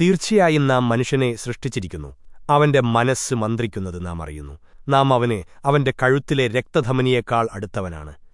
തീർച്ചയായും നാം മനുഷ്യനെ സൃഷ്ടിച്ചിരിക്കുന്നു. അവന്റെ മനസ്സ് മന്ത്രിക്കുന്നത് നാം അറിയുന്നു. നാം അവനെ അവന്റെ കഴുത്തിലെ രക്തധമനിയേക്കാൾ അടുത്തവനാണ്.